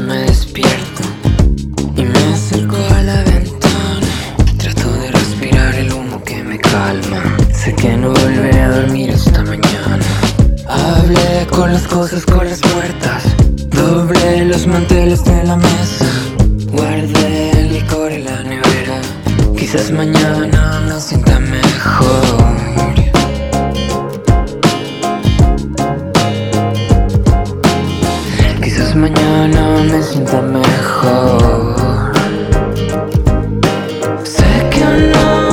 me despierto y me acerco a la ventana. Trato de respirar el humo que me calma. Sé que no volveré a dormir esta mañana. Hablé con las cosas, con las puertas. Doblé los manteles de la mesa. Guardé el licor en la nevera. Quizás mañana. mañana me sienta mejor. Sé que no.